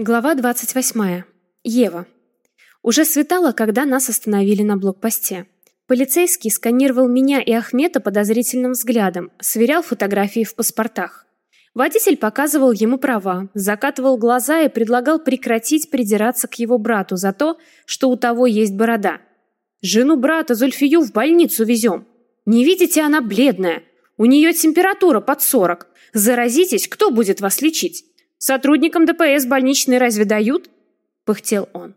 Глава 28. Ева. Уже светало, когда нас остановили на блокпосте. Полицейский сканировал меня и Ахмета подозрительным взглядом, сверял фотографии в паспортах. Водитель показывал ему права, закатывал глаза и предлагал прекратить придираться к его брату за то, что у того есть борода. «Жену брата Зульфию в больницу везем. Не видите, она бледная. У нее температура под сорок. Заразитесь, кто будет вас лечить?» Сотрудникам ДПС больничные разве дают?» – пыхтел он.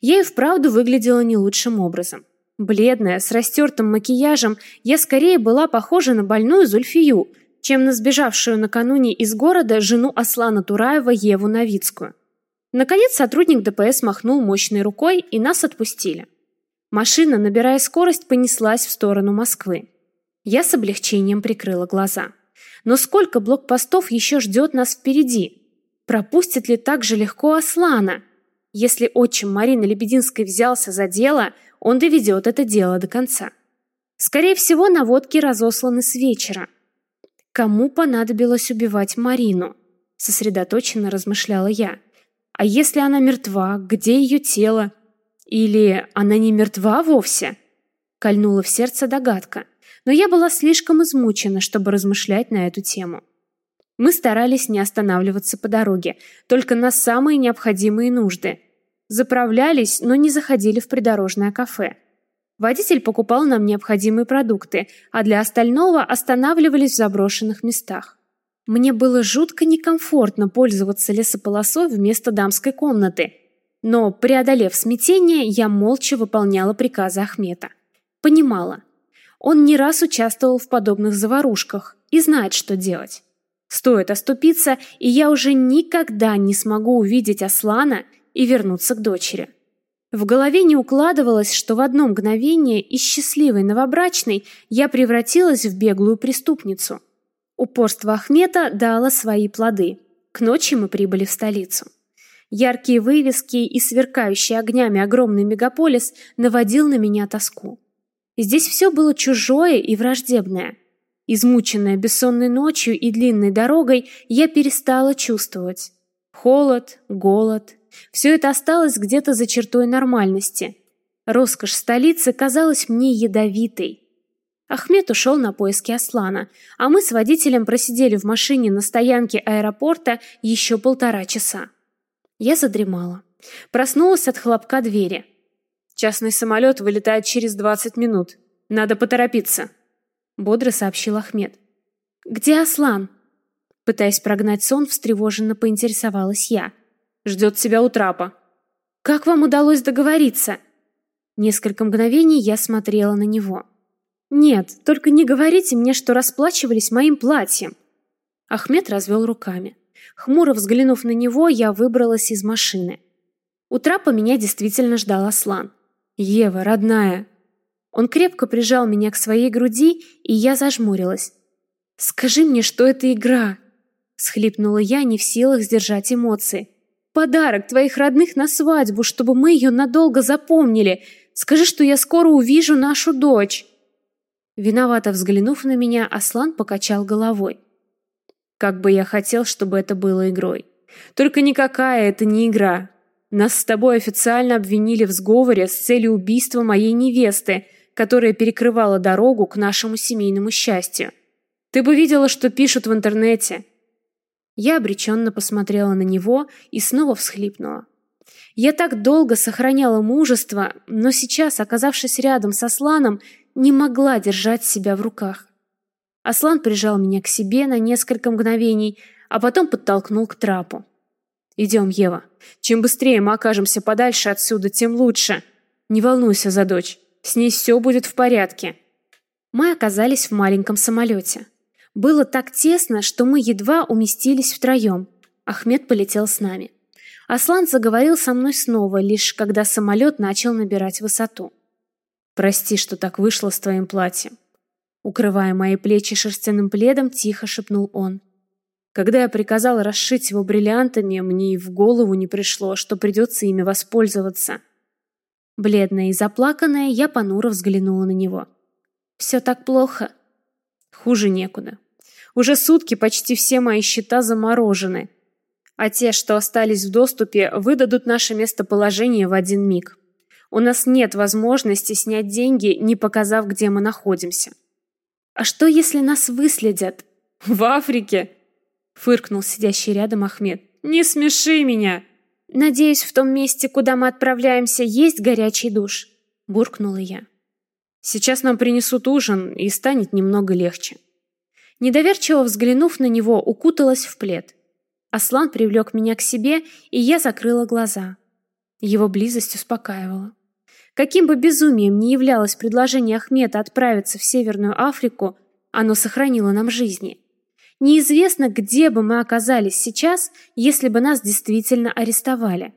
Я и вправду выглядела не лучшим образом. Бледная, с растертым макияжем, я скорее была похожа на больную Зульфию, чем на сбежавшую накануне из города жену Аслана Тураева Еву Новицкую. Наконец сотрудник ДПС махнул мощной рукой, и нас отпустили. Машина, набирая скорость, понеслась в сторону Москвы. Я с облегчением прикрыла глаза. Но сколько блокпостов еще ждет нас впереди? Пропустит ли так же легко Аслана? Если отчим Марины Лебединской взялся за дело, он доведет это дело до конца. Скорее всего, наводки разосланы с вечера. Кому понадобилось убивать Марину? Сосредоточенно размышляла я. А если она мертва, где ее тело? Или она не мертва вовсе? Кольнула в сердце догадка, но я была слишком измучена, чтобы размышлять на эту тему. Мы старались не останавливаться по дороге, только на самые необходимые нужды. Заправлялись, но не заходили в придорожное кафе. Водитель покупал нам необходимые продукты, а для остального останавливались в заброшенных местах. Мне было жутко некомфортно пользоваться лесополосой вместо дамской комнаты, но, преодолев смятение, я молча выполняла приказы Ахмета. Понимала. Он не раз участвовал в подобных заварушках и знает, что делать. Стоит оступиться, и я уже никогда не смогу увидеть Аслана и вернуться к дочери. В голове не укладывалось, что в одно мгновение из счастливой новобрачной я превратилась в беглую преступницу. Упорство Ахмета дало свои плоды. К ночи мы прибыли в столицу. Яркие вывески и сверкающий огнями огромный мегаполис наводил на меня тоску. Здесь все было чужое и враждебное – Измученная бессонной ночью и длинной дорогой, я перестала чувствовать. Холод, голод. Все это осталось где-то за чертой нормальности. Роскошь столицы казалась мне ядовитой. Ахмед ушел на поиски Аслана, а мы с водителем просидели в машине на стоянке аэропорта еще полтора часа. Я задремала. Проснулась от хлопка двери. Частный самолет вылетает через 20 минут. Надо поторопиться бодро сообщил Ахмед. Где Аслан? Пытаясь прогнать сон, встревоженно поинтересовалась я. Ждет тебя у трапа. Как вам удалось договориться? Несколько мгновений я смотрела на него. Нет, только не говорите мне, что расплачивались моим платьем. Ахмед развел руками. Хмуро взглянув на него, я выбралась из машины. У трапа меня действительно ждал Аслан. Ева, родная, он крепко прижал меня к своей груди, и я зажмурилась. «Скажи мне, что это игра!» Схлипнула я, не в силах сдержать эмоции. «Подарок твоих родных на свадьбу, чтобы мы ее надолго запомнили. Скажи, что я скоро увижу нашу дочь!» Виновато взглянув на меня, Аслан покачал головой. «Как бы я хотел, чтобы это было игрой. Только никакая это не игра. Нас с тобой официально обвинили в сговоре с целью убийства моей невесты, которая перекрывала дорогу к нашему семейному счастью. Ты бы видела, что пишут в интернете. Я обреченно посмотрела на него и снова всхлипнула. Я так долго сохраняла мужество, но сейчас, оказавшись рядом с Асланом, не могла держать себя в руках. Аслан прижал меня к себе на несколько мгновений, а потом подтолкнул к трапу. «Идем, Ева. Чем быстрее мы окажемся подальше отсюда, тем лучше. Не волнуйся за дочь. С ней все будет в порядке. Мы оказались в маленьком самолете. Было так тесно, что мы едва уместились втроем. Ахмед полетел с нами. Аслан заговорил со мной снова, лишь когда самолет начал набирать высоту. «Прости, что так вышло с твоим платьем». Укрывая мои плечи шерстяным пледом, тихо шепнул он. Когда я приказал расшить его бриллиантами, мне и в голову не пришло, что придется ими воспользоваться. Бледная и заплаканная, я понуро взглянула на него. «Все так плохо?» «Хуже некуда. Уже сутки почти все мои счета заморожены. А те, что остались в доступе, выдадут наше местоположение в один миг. У нас нет возможности снять деньги, не показав, где мы находимся. А что, если нас выследят? В Африке? Фыркнул сидящий рядом Ахмед. Не смеши меня. Надеюсь, в том месте, куда мы отправляемся, есть горячий душ. Буркнула я. Сейчас нам принесут ужин, и станет немного легче. Недоверчиво взглянув на него, укуталась в плед. Аслан привлек меня к себе, и я закрыла глаза. Его близость успокаивала. Каким бы безумием ни являлось предложение Ахмета отправиться в Северную Африку, оно сохранило нам жизни. Неизвестно, где бы мы оказались сейчас, если бы нас действительно арестовали.